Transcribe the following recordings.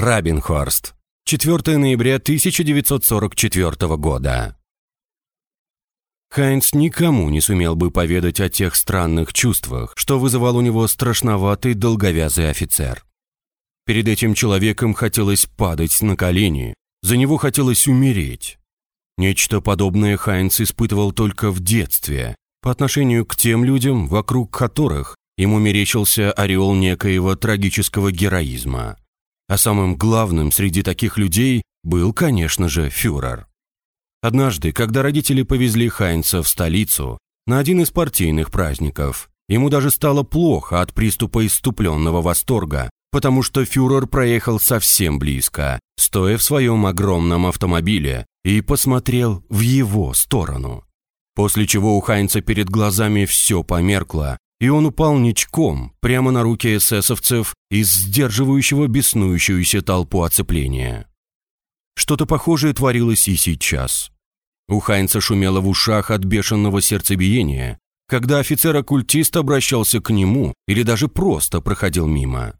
Рабинхорст. 4 ноября 1944 года. Хайнц никому не сумел бы поведать о тех странных чувствах, что вызывал у него страшноватый долговязый офицер. Перед этим человеком хотелось падать на колени, за него хотелось умереть. Нечто подобное Хайнц испытывал только в детстве, по отношению к тем людям, вокруг которых ему мерещился ореол некоего трагического героизма. А самым главным среди таких людей был, конечно же, фюрер. Однажды, когда родители повезли Хайнца в столицу на один из партийных праздников, ему даже стало плохо от приступа иступленного восторга, потому что фюрер проехал совсем близко, стоя в своем огромном автомобиле, и посмотрел в его сторону. После чего у Хайнца перед глазами все померкло, и он упал ничком прямо на руки эсэсовцев из сдерживающего беснующуюся толпу оцепления. Что-то похожее творилось и сейчас. У Хайнца шумело в ушах от бешеного сердцебиения, когда офицер-оккультист обращался к нему или даже просто проходил мимо.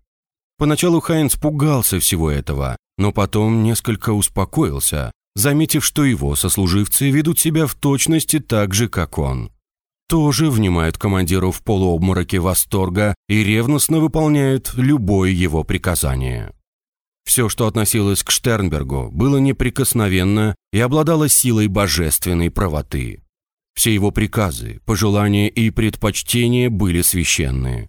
Поначалу Хайнц пугался всего этого, но потом несколько успокоился, заметив, что его сослуживцы ведут себя в точности так же, как он тоже внимают командиру в полуобмороке восторга и ревностно выполняют любое его приказание. Все, что относилось к Штернбергу, было неприкосновенно и обладало силой божественной правоты. Все его приказы, пожелания и предпочтения были священны.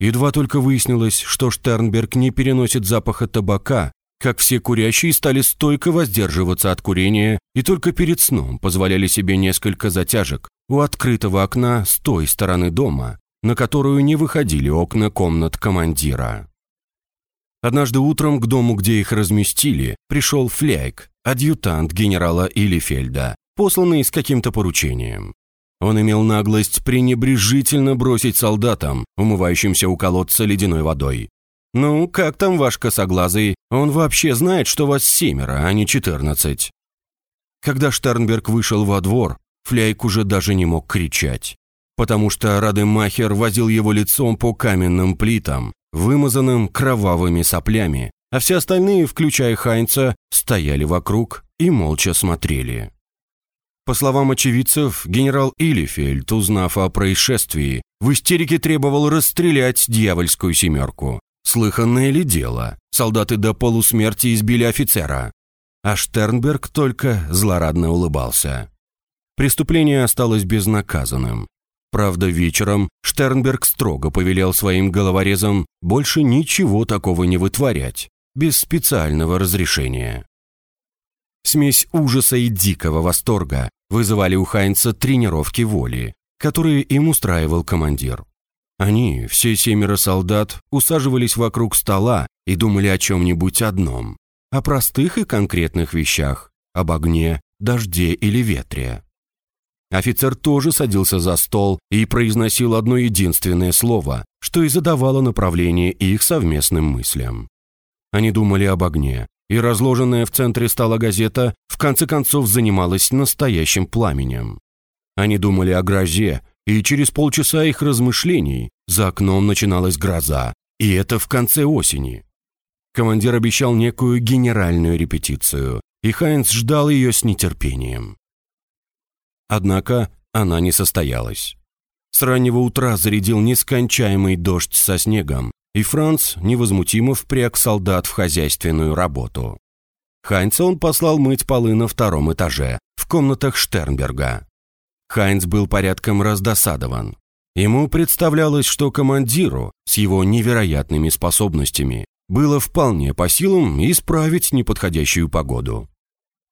Едва только выяснилось, что Штернберг не переносит запаха табака, как все курящие стали стойко воздерживаться от курения и только перед сном позволяли себе несколько затяжек у открытого окна с той стороны дома, на которую не выходили окна комнат командира. Однажды утром к дому, где их разместили, пришел Фляйк, адъютант генерала Илифельда, посланный с каким-то поручением. Он имел наглость пренебрежительно бросить солдатам, умывающимся у колодца ледяной водой. «Ну, как там ваш косоглазый? Он вообще знает, что вас семеро, а не четырнадцать». Когда Штернберг вышел во двор, Фляйк уже даже не мог кричать, потому что Радемахер возил его лицом по каменным плитам, вымазанным кровавыми соплями, а все остальные, включая Хайнца, стояли вокруг и молча смотрели. По словам очевидцев, генерал Илифельд, узнав о происшествии, в истерике требовал расстрелять дьявольскую семерку. Слыханное ли дело? Солдаты до полусмерти избили офицера. А Штернберг только злорадно улыбался. Преступление осталось безнаказанным. Правда, вечером Штернберг строго повелел своим головорезам больше ничего такого не вытворять, без специального разрешения. Смесь ужаса и дикого восторга вызывали у Хайнца тренировки воли, которые им устраивал командир. Они, все семеро солдат, усаживались вокруг стола и думали о чем-нибудь одном. О простых и конкретных вещах. Об огне, дожде или ветре. Офицер тоже садился за стол и произносил одно единственное слово, что и задавало направление их совместным мыслям. Они думали об огне, и разложенная в центре стола газета в конце концов занималась настоящим пламенем. Они думали о грозе, и через полчаса их размышлений за окном начиналась гроза, и это в конце осени. Командир обещал некую генеральную репетицию, и Хайнц ждал ее с нетерпением. Однако она не состоялась. С раннего утра зарядил нескончаемый дождь со снегом, и Франц невозмутимо впряг солдат в хозяйственную работу. Хайнца он послал мыть полы на втором этаже, в комнатах Штернберга. Хайнц был порядком раздосадован. Ему представлялось, что командиру с его невероятными способностями было вполне по силам исправить неподходящую погоду.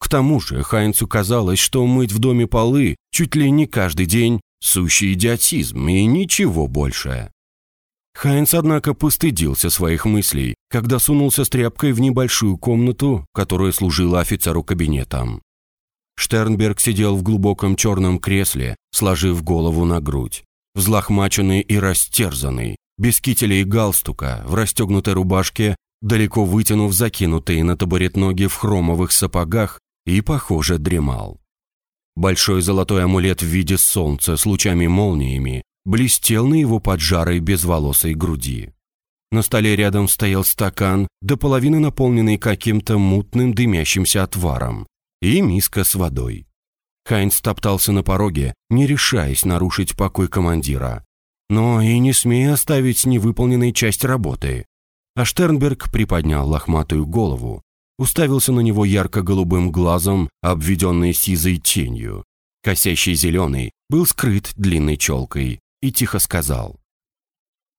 К тому же Хайнцу казалось, что мыть в доме полы чуть ли не каждый день – сущий идиотизм и ничего больше. Хайнц, однако, постыдился своих мыслей, когда сунулся с тряпкой в небольшую комнату, которая служила офицеру кабинетом. Штернберг сидел в глубоком черном кресле, сложив голову на грудь, взлохмаченный и растерзанный, без кителя и галстука, в расстегнутой рубашке, далеко вытянув закинутые на табурет ноги в хромовых сапогах и, похоже, дремал. Большой золотой амулет в виде солнца с лучами-молниями блестел на его поджарой безволосой груди. На столе рядом стоял стакан, до половины наполненный каким-то мутным дымящимся отваром, и миска с водой. Хайнц топтался на пороге, не решаясь нарушить покой командира, но и не смея оставить невыполненной часть работы. А Штернберг приподнял лохматую голову, уставился на него ярко-голубым глазом, обведенный сизой тенью. Косящий зеленый был скрыт длинной челкой и тихо сказал.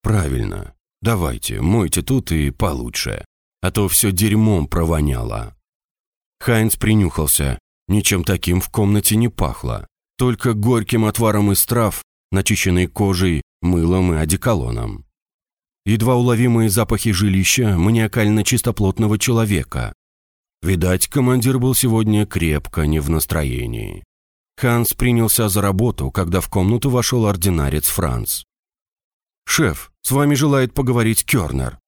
«Правильно. Давайте, мойте тут и получше, а то все дерьмом провоняло». Хайнц принюхался. Ничем таким в комнате не пахло. Только горьким отваром из трав, начищенной кожей, мылом и одеколоном. Едва уловимые запахи жилища маниакально-чистоплотного человека. Видать, командир был сегодня крепко не в настроении. Ханс принялся за работу, когда в комнату вошел ординарец Франц. «Шеф, с вами желает поговорить Кёрнер».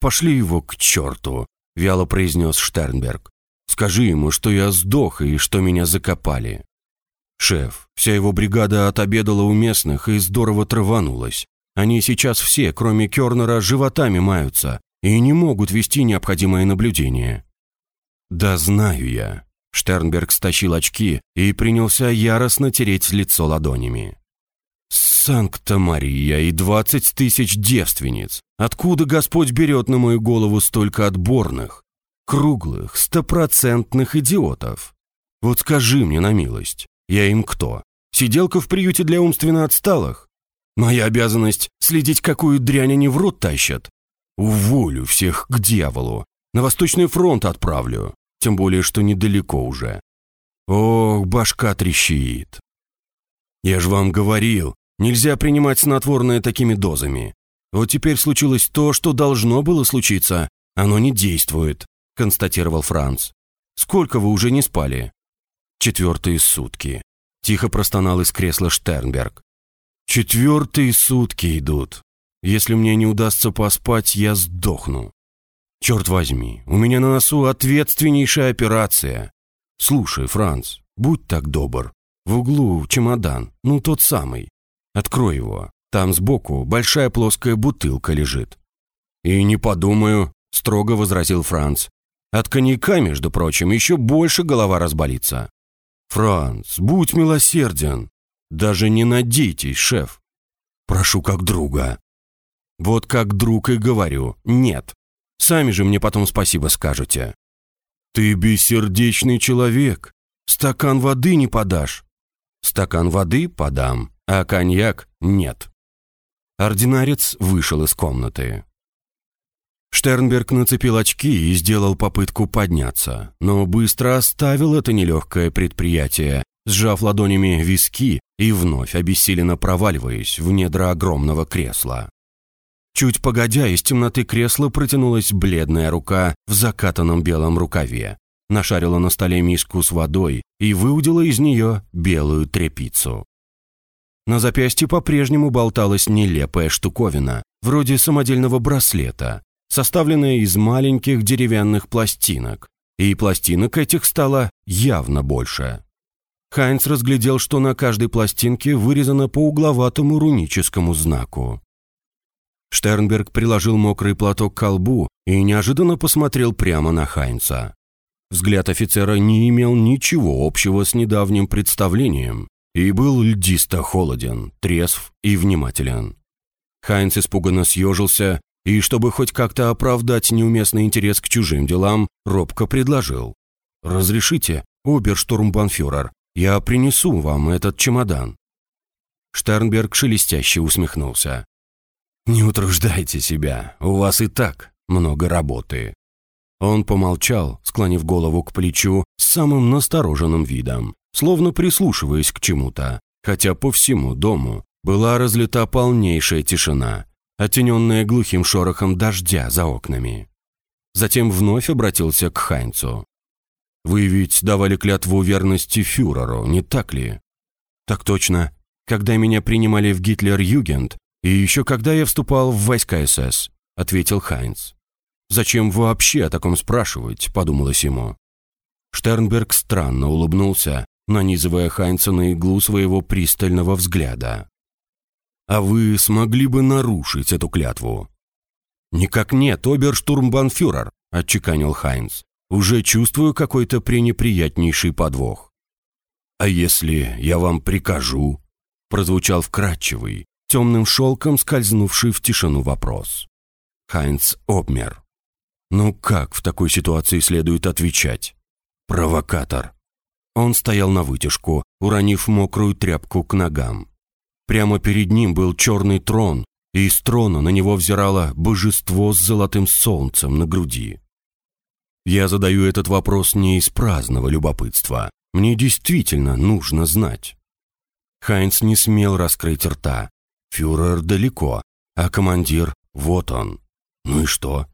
«Пошли его к черту», — вяло произнес Штернберг. «Скажи ему, что я сдох и что меня закопали». «Шеф, вся его бригада отобедала у местных и здорово траванулась. Они сейчас все, кроме Кёрнера, животами маются и не могут вести необходимое наблюдение». «Да знаю я». Штернберг стащил очки и принялся яростно тереть лицо ладонями. Санкта-Мария и двадцать тысяч девственниц. Откуда Господь берет на мою голову столько отборных, круглых, стопроцентных идиотов? Вот скажи мне на милость, я им кто? Сиделка в приюте для умственно отсталых? Моя обязанность следить, какую дрянь они в рот тащат. Уволю всех к дьяволу. На Восточный фронт отправлю. Тем более, что недалеко уже. Ох, башка трещит. Я же вам говорил, Нельзя принимать снотворное такими дозами. Вот теперь случилось то, что должно было случиться. Оно не действует», – констатировал Франц. «Сколько вы уже не спали?» «Четвертые сутки», – тихо простонал из кресла Штернберг. «Четвертые сутки идут. Если мне не удастся поспать, я сдохну. Черт возьми, у меня на носу ответственнейшая операция. Слушай, Франц, будь так добр. В углу чемодан, ну тот самый. Открой его. Там сбоку большая плоская бутылка лежит». «И не подумаю», — строго возразил Франц. «От коньяка, между прочим, еще больше голова разболится». «Франц, будь милосерден. Даже не надейтесь, шеф. Прошу как друга». «Вот как друг и говорю, нет. Сами же мне потом спасибо скажете». «Ты бессердечный человек. Стакан воды не подашь». «Стакан воды подам, а коньяк нет. Ординарец вышел из комнаты. Штернберг нацепил очки и сделал попытку подняться, но быстро оставил это нелегкое предприятие, сжав ладонями виски и вновь обессиленно проваливаясь в недра огромного кресла. Чуть погодя, из темноты кресла протянулась бледная рука в закатанном белом рукаве, нашарила на столе миску с водой и выудила из нее белую тряпицу. На запястье по-прежнему болталась нелепая штуковина, вроде самодельного браслета, составленная из маленьких деревянных пластинок. И пластинок этих стало явно больше. Хайнц разглядел, что на каждой пластинке вырезано по угловатому руническому знаку. Штернберг приложил мокрый платок к колбу и неожиданно посмотрел прямо на Хайнца. Взгляд офицера не имел ничего общего с недавним представлением, и был льдисто холоден, трезв и внимателен. Хайнц испуганно съежился и, чтобы хоть как-то оправдать неуместный интерес к чужим делам, робко предложил. «Разрешите, оберштурмбанфюрер, я принесу вам этот чемодан». Штернберг шелестяще усмехнулся. «Не утруждайте себя, у вас и так много работы». Он помолчал, склонив голову к плечу с самым настороженным видом словно прислушиваясь к чему-то, хотя по всему дому была разлита полнейшая тишина, оттененная глухим шорохом дождя за окнами. Затем вновь обратился к Хайнцу. «Вы ведь давали клятву верности фюреру, не так ли?» «Так точно. Когда меня принимали в Гитлер-Югент, и еще когда я вступал в войска СС», — ответил Хайнц. «Зачем вообще о таком спрашивать?» — подумалось ему. Штернберг странно улыбнулся, нанизывая Хайнца на иглу своего пристального взгляда. «А вы смогли бы нарушить эту клятву?» «Никак нет, оберштурмбанфюрер», — отчеканил Хайнц. «Уже чувствую какой-то пренеприятнейший подвох». «А если я вам прикажу?» — прозвучал вкрадчивый, темным шелком скользнувший в тишину вопрос. Хайнц обмер. «Ну как в такой ситуации следует отвечать?» «Провокатор». Он стоял на вытяжку, уронив мокрую тряпку к ногам. Прямо перед ним был черный трон, и из трона на него взирало божество с золотым солнцем на груди. Я задаю этот вопрос не из праздного любопытства. Мне действительно нужно знать. Хайнц не смел раскрыть рта. Фюрер далеко, а командир вот он. Ну и что?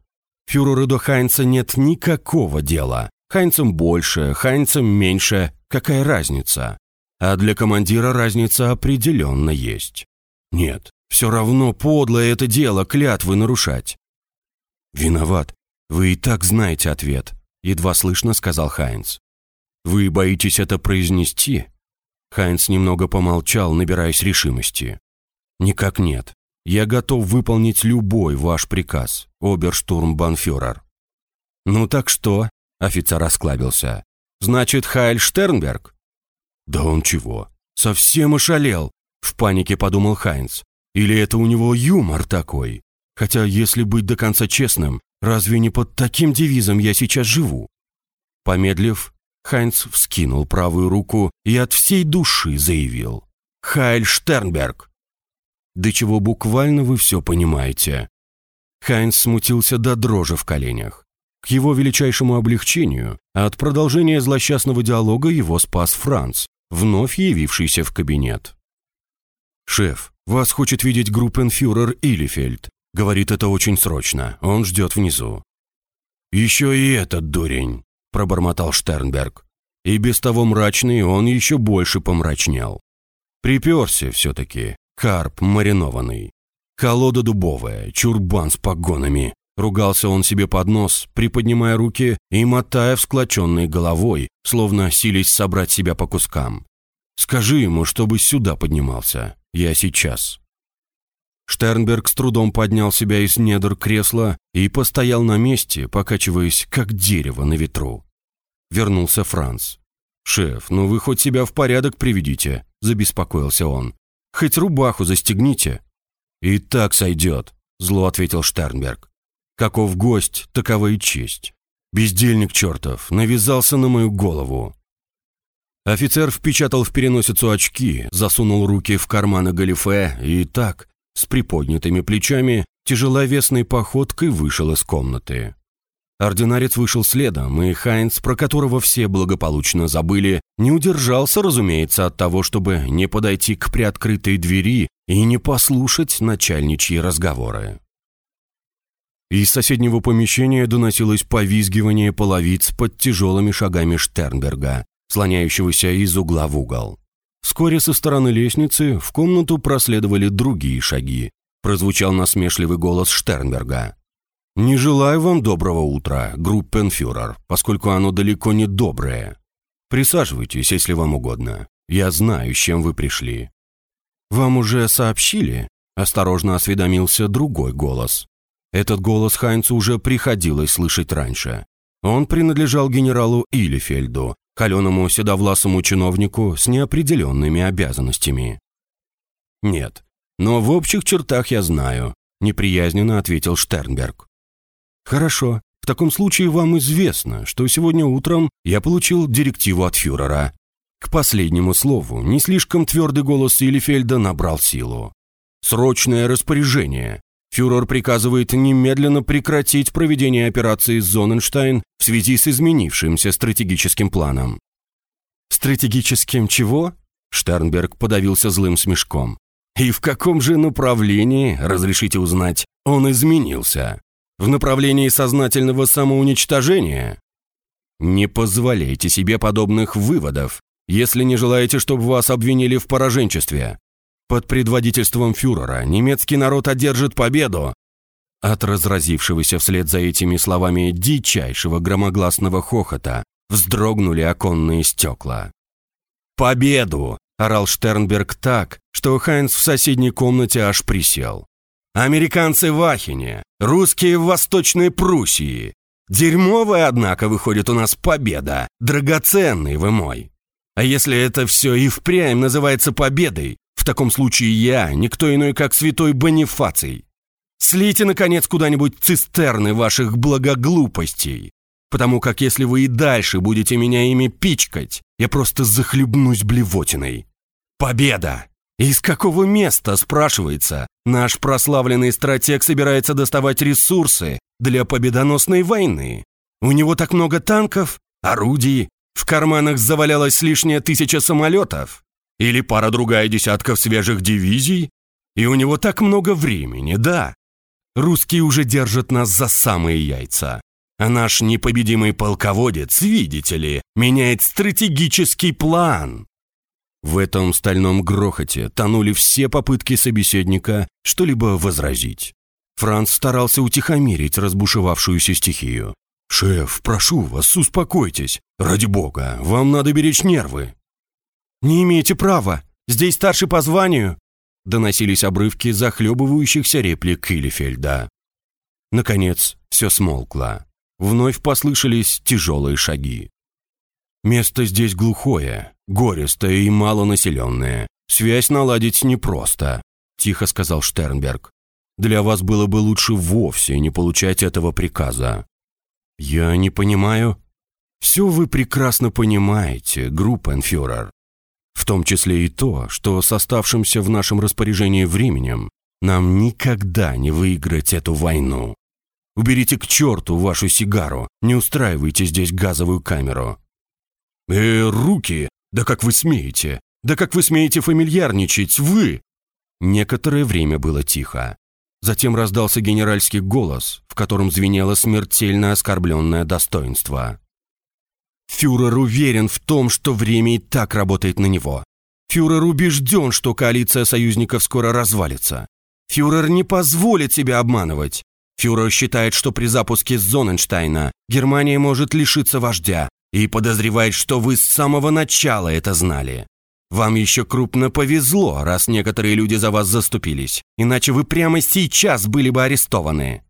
Фюреру до Хайнца нет никакого дела. Хайнцем больше, Хайнцем меньше. Какая разница? А для командира разница определенно есть. Нет, все равно подлое это дело клятвы нарушать. «Виноват. Вы и так знаете ответ», — едва слышно сказал Хайнц. «Вы боитесь это произнести?» Хайнц немного помолчал, набираясь решимости. «Никак нет. Я готов выполнить любой ваш приказ, оберштурмбанфюрер». «Ну так что?» — офицер осклабился. «Значит, Хайль Штернберг?» «Да он чего? Совсем ошалел!» — в панике подумал Хайнц. «Или это у него юмор такой? Хотя, если быть до конца честным, разве не под таким девизом я сейчас живу?» Помедлив, Хайнц вскинул правую руку и от всей души заявил. «Хайль Штернберг!» «Да чего буквально вы все понимаете?» Хайнц смутился до дрожи в коленях. К его величайшему облегчению от продолжения злосчастного диалога его спас Франц, вновь явившийся в кабинет. «Шеф, вас хочет видеть группенфюрер Илифельд. Говорит, это очень срочно. Он ждет внизу». «Еще и этот дурень», — пробормотал Штернберг. И без того мрачный он еще больше помрачнел. Приперся все-таки, карп маринованный. Колода дубовая, чурбан с погонами. Ругался он себе под нос, приподнимая руки и мотая всклоченной головой, словно сились собрать себя по кускам. «Скажи ему, чтобы сюда поднимался. Я сейчас». Штернберг с трудом поднял себя из недр кресла и постоял на месте, покачиваясь, как дерево на ветру. Вернулся Франц. «Шеф, ну вы хоть себя в порядок приведите», – забеспокоился он. «Хоть рубаху застегните». «И так сойдет», – зло ответил Штернберг. Каков гость, такова и честь. Бездельник чертов навязался на мою голову. Офицер впечатал в переносицу очки, засунул руки в карманы галифе и так, с приподнятыми плечами, тяжеловесной походкой вышел из комнаты. Ординарец вышел следом, и Хайнц, про которого все благополучно забыли, не удержался, разумеется, от того, чтобы не подойти к приоткрытой двери и не послушать начальничьи разговоры. Из соседнего помещения доносилось повизгивание половиц под тяжелыми шагами Штернберга, слоняющегося из угла в угол. Вскоре со стороны лестницы в комнату проследовали другие шаги. Прозвучал насмешливый голос Штернберга. «Не желаю вам доброго утра, группенфюрер, поскольку оно далеко не доброе. Присаживайтесь, если вам угодно. Я знаю, с чем вы пришли». «Вам уже сообщили?» – осторожно осведомился другой голос. Этот голос Хайнцу уже приходилось слышать раньше. Он принадлежал генералу Илифельду, холеному седовласому чиновнику с неопределенными обязанностями. «Нет, но в общих чертах я знаю», – неприязненно ответил Штернберг. «Хорошо, в таком случае вам известно, что сегодня утром я получил директиву от фюрера». К последнему слову не слишком твердый голос Илифельда набрал силу. «Срочное распоряжение. Фюрер приказывает немедленно прекратить проведение операции «Зоненштайн» в связи с изменившимся стратегическим планом. «Стратегическим чего?» Штернберг подавился злым смешком. «И в каком же направлении, разрешите узнать, он изменился? В направлении сознательного самоуничтожения?» «Не позволяйте себе подобных выводов, если не желаете, чтобы вас обвинили в пораженчестве. Под предводительством фюрера немецкий народ одержит победу. От разразившегося вслед за этими словами дичайшего громогласного хохота вздрогнули оконные стекла. «Победу!» – орал Штернберг так, что Хайнц в соседней комнате аж присел. Американцы в Ахене, русские в Восточной Пруссии. Дерьмовая, однако, выходит у нас победа. Драгоценный вы мой. А если это все и впрямь называется победой, в таком случае я никто иной, как святой Бонифаций. Слейте, наконец, куда-нибудь цистерны ваших благоглупостей, потому как если вы и дальше будете меня ими пичкать, я просто захлебнусь блевотиной. Победа! Из какого места, спрашивается, наш прославленный стратег собирается доставать ресурсы для победоносной войны? У него так много танков, орудий, в карманах завалялась лишняя тысяча самолетов? Или пара-другая десятков свежих дивизий? И у него так много времени, да. Русские уже держат нас за самые яйца. А наш непобедимый полководец, видите ли, меняет стратегический план. В этом стальном грохоте тонули все попытки собеседника что-либо возразить. Франц старался утихомирить разбушевавшуюся стихию. «Шеф, прошу вас, успокойтесь. Ради бога, вам надо беречь нервы». «Не имеете права. Здесь старший по званию». Доносились обрывки захлебывающихся реплик Киллифельда. Наконец, все смолкло. Вновь послышались тяжелые шаги. Место здесь глухое, гористое и малонаселенное. Связь наладить непросто», – тихо сказал Штернберг. «Для вас было бы лучше вовсе не получать этого приказа». «Я не понимаю». «Все вы прекрасно понимаете, группенфюрер. В том числе и то, что с оставшимся в нашем распоряжении временем нам никогда не выиграть эту войну. Уберите к черту вашу сигару, не устраивайте здесь газовую камеру. «Э, руки! Да как вы смеете? Да как вы смеете фамильярничать, вы?» Некоторое время было тихо. Затем раздался генеральский голос, в котором звенело смертельно оскорбленное достоинство. «Фюрер уверен в том, что время и так работает на него. Фюрер убежден, что коалиция союзников скоро развалится. Фюрер не позволит себя обманывать. Фюрер считает, что при запуске Зоненштейна Германия может лишиться вождя, и подозревает, что вы с самого начала это знали. Вам еще крупно повезло, раз некоторые люди за вас заступились, иначе вы прямо сейчас были бы арестованы».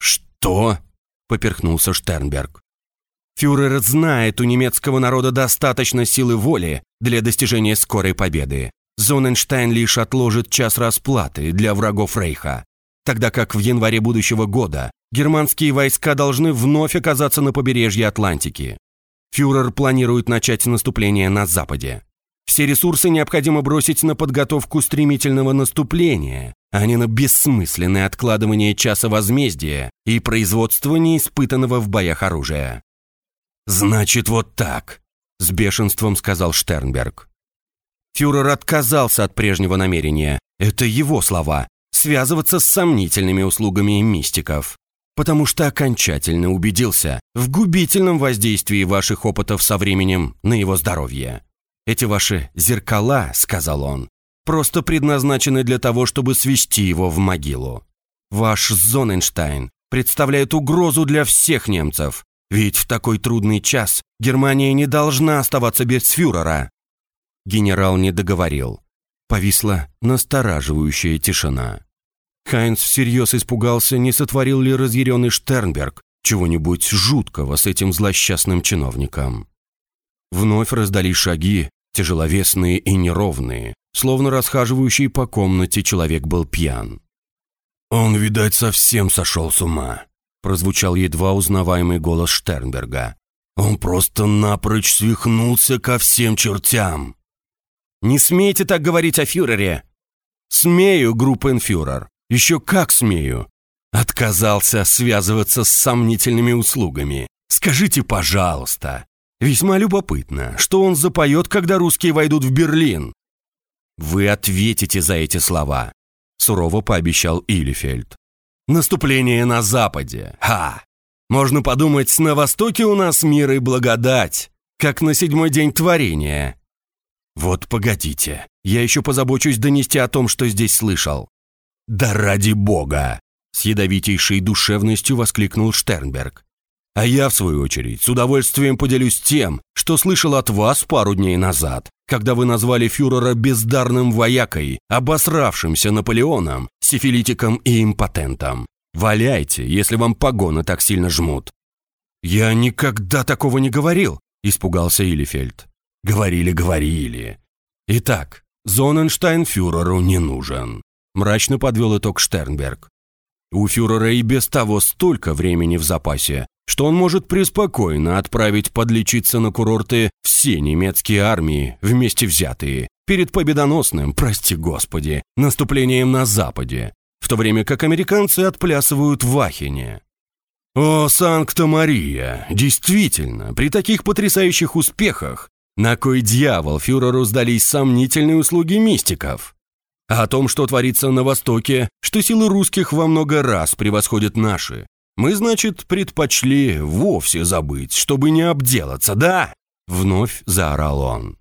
«Что?» – поперхнулся Штернберг. «Фюрер знает, у немецкого народа достаточно силы воли для достижения скорой победы. Зоненштайн лишь отложит час расплаты для врагов Рейха, тогда как в январе будущего года германские войска должны вновь оказаться на побережье Атлантики. Фюрер планирует начать наступление на Западе. Все ресурсы необходимо бросить на подготовку стремительного наступления, а не на бессмысленное откладывание часа возмездия и производство неиспытанного в боях оружия. «Значит, вот так», – с бешенством сказал Штернберг. Фюрер отказался от прежнего намерения, это его слова, связываться с сомнительными услугами мистиков потому что окончательно убедился в губительном воздействии ваших опытов со временем на его здоровье. Эти ваши «зеркала», — сказал он, просто предназначены для того, чтобы свести его в могилу. Ваш Зоненштайн представляет угрозу для всех немцев, ведь в такой трудный час Германия не должна оставаться без фюрера. Генерал не договорил. Повисла настораживающая тишина. Хайнц всерьез испугался, не сотворил ли разъяренный Штернберг чего-нибудь жуткого с этим злосчастным чиновником. Вновь раздались шаги, тяжеловесные и неровные, словно расхаживающий по комнате человек был пьян. «Он, видать, совсем сошел с ума», – прозвучал едва узнаваемый голос Штернберга. «Он просто напрочь свихнулся ко всем чертям». «Не смейте так говорить о фюрере!» «Смею, группенфюрер. Еще как смею. Отказался связываться с сомнительными услугами. Скажите, пожалуйста. Весьма любопытно, что он запоет, когда русские войдут в Берлин. Вы ответите за эти слова, сурово пообещал Илифельд. Наступление на Западе. Ха! Можно подумать, на Востоке у нас мир и благодать, как на седьмой день творения. Вот погодите, я еще позабочусь донести о том, что здесь слышал. «Да ради бога!» – с ядовитейшей душевностью воскликнул Штернберг. «А я, в свою очередь, с удовольствием поделюсь тем, что слышал от вас пару дней назад, когда вы назвали фюрера бездарным воякой, обосравшимся Наполеоном, сифилитиком и импотентом. Валяйте, если вам погоны так сильно жмут». «Я никогда такого не говорил», — испугался Илифельд. «Говорили, говорили. Итак, Зоненштайн фюреру не нужен», — мрачно подвел итог Штернберг. «У фюрера и без того столько времени в запасе, что он может преспокойно отправить подлечиться на курорты все немецкие армии, вместе взятые, перед победоносным, прости господи, наступлением на Западе, в то время как американцы отплясывают в Ахене. О, Санкта-Мария! Действительно, при таких потрясающих успехах на кой дьявол фюреру сдались сомнительные услуги мистиков? А о том, что творится на Востоке, что силы русских во много раз превосходят наши, мы, значит, предпочли вовсе забыть, чтобы не обделаться, да?» Вновь заорал он.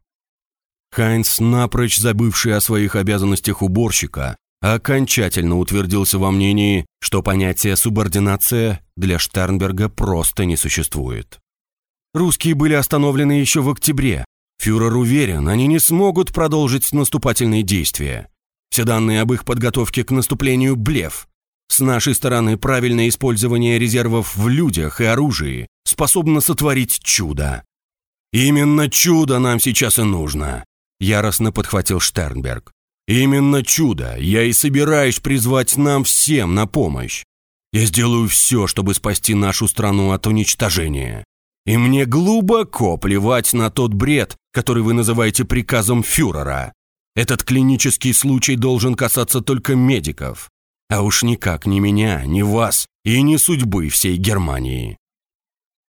Хайнц, напрочь забывший о своих обязанностях уборщика, окончательно утвердился во мнении, что понятие «субординация» для Штернберга просто не существует. Русские были остановлены еще в октябре. Фюрер уверен, они не смогут продолжить наступательные действия. Все данные об их подготовке к наступлению – блеф. С нашей стороны правильное использование резервов в людях и оружии способно сотворить чудо. «Именно чудо нам сейчас и нужно», – яростно подхватил Штернберг. Именно чудо я и собираюсь призвать нам всем на помощь. Я сделаю все, чтобы спасти нашу страну от уничтожения. И мне глубоко плевать на тот бред, который вы называете приказом фюрера. Этот клинический случай должен касаться только медиков. А уж никак ни меня, ни вас и ни судьбы всей Германии.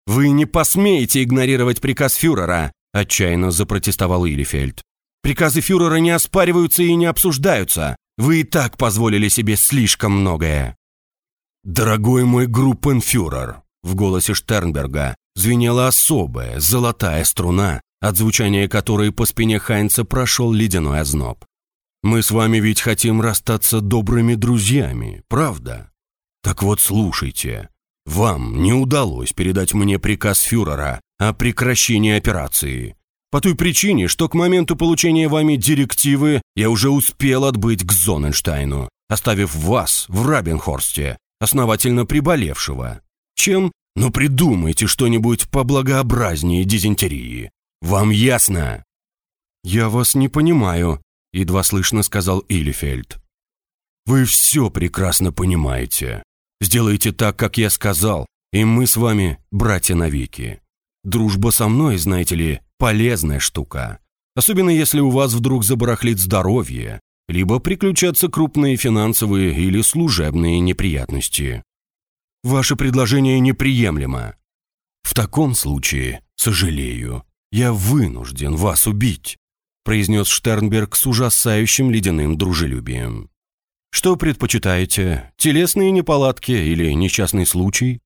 «Вы не посмеете игнорировать приказ фюрера», – отчаянно запротестовал Илифельд. Приказы фюрера не оспариваются и не обсуждаются. Вы и так позволили себе слишком многое». «Дорогой мой группенфюрер», в голосе Штернберга звенела особая, золотая струна, от звучания которой по спине Хайнца прошел ледяной озноб. «Мы с вами ведь хотим расстаться добрыми друзьями, правда? Так вот слушайте, вам не удалось передать мне приказ фюрера о прекращении операции. По той причине, что к моменту получения вами директивы я уже успел отбыть к Зоненштайну, оставив вас в Рабенхорсте, основательно приболевшего. Чем? Ну придумайте что-нибудь поблагообразнее дизентерии. Вам ясно?» «Я вас не понимаю», — едва слышно сказал Илифельд. «Вы все прекрасно понимаете. Сделайте так, как я сказал, и мы с вами братья навеки. Дружба со мной, знаете ли, полезная штука. Особенно если у вас вдруг забарахлит здоровье, либо приключатся крупные финансовые или служебные неприятности. Ваше предложение неприемлемо. В таком случае, сожалею, я вынужден вас убить, произнес Штернберг с ужасающим ледяным дружелюбием. Что предпочитаете, телесные неполадки или несчастный случай?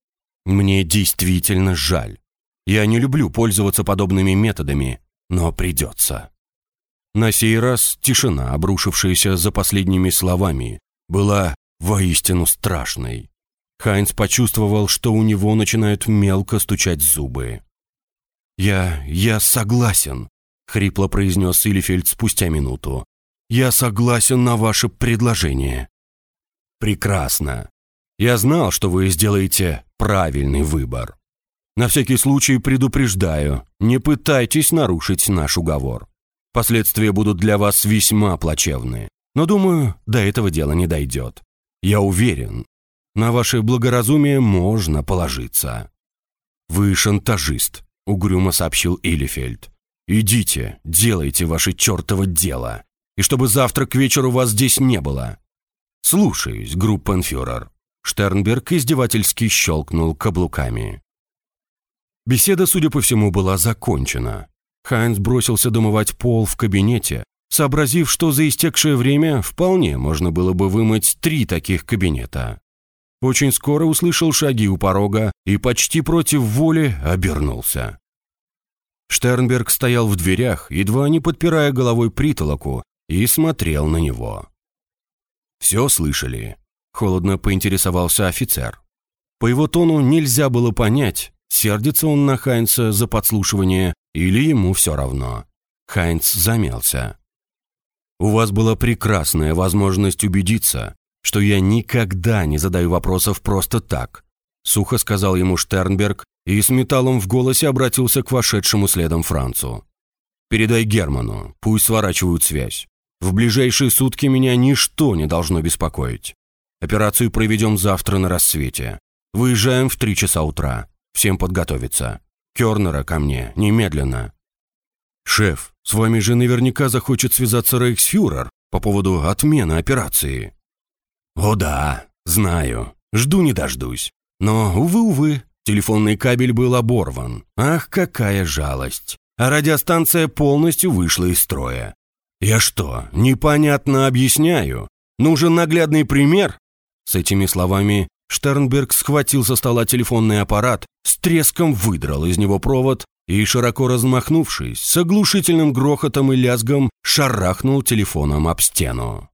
Мне действительно жаль. Я не люблю пользоваться подобными методами, но придется. На сей раз тишина, обрушившаяся за последними словами, была воистину страшной. Хайнц почувствовал, что у него начинают мелко стучать зубы. «Я... я согласен», — хрипло произнес Илифельд спустя минуту. «Я согласен на ваше предложение». «Прекрасно. Я знал, что вы сделаете правильный выбор. На всякий случай предупреждаю, не пытайтесь нарушить наш уговор. Последствия будут для вас весьма плачевны. Но, думаю, до этого дела не дойдет. Я уверен, на ваше благоразумие можно положиться». «Вы шантажист», — угрюмо сообщил Илифельд. «Идите, делайте ваше чертово дело, и чтобы завтра к вечеру вас здесь не было». «Слушаюсь, группенфюрер». Штернберг издевательски щелкнул каблуками. Беседа, судя по всему, была закончена. Хайнс бросился домывать пол в кабинете, сообразив, что за истекшее время вполне можно было бы вымыть три таких кабинета. Очень скоро услышал шаги у порога и почти против воли обернулся. Штернберг стоял в дверях, едва не подпирая головой притолоку, и смотрел на него. «Все слышали?» – холодно поинтересовался офицер. По его тону нельзя было понять, Сердится он на Хайнца за подслушивание или ему все равно? Хайнц замялся. «У вас была прекрасная возможность убедиться, что я никогда не задаю вопросов просто так», сухо сказал ему Штернберг и с металлом в голосе обратился к вошедшему следом Францу. «Передай Герману, пусть сворачивают связь. В ближайшие сутки меня ничто не должно беспокоить. Операцию проведем завтра на рассвете. Выезжаем в три часа утра. Всем подготовиться. Кернера ко мне, немедленно. «Шеф, с вами же наверняка захочет связаться рейхсфюрер по поводу отмены операции». «О да, знаю. Жду не дождусь. Но, увы-увы, телефонный кабель был оборван. Ах, какая жалость. А радиостанция полностью вышла из строя. Я что, непонятно объясняю? Нужен наглядный пример?» С этими словами Штернберг схватил со стола телефонный аппарат, с треском выдрал из него провод и, широко размахнувшись, с оглушительным грохотом и лязгом шарахнул телефоном об стену.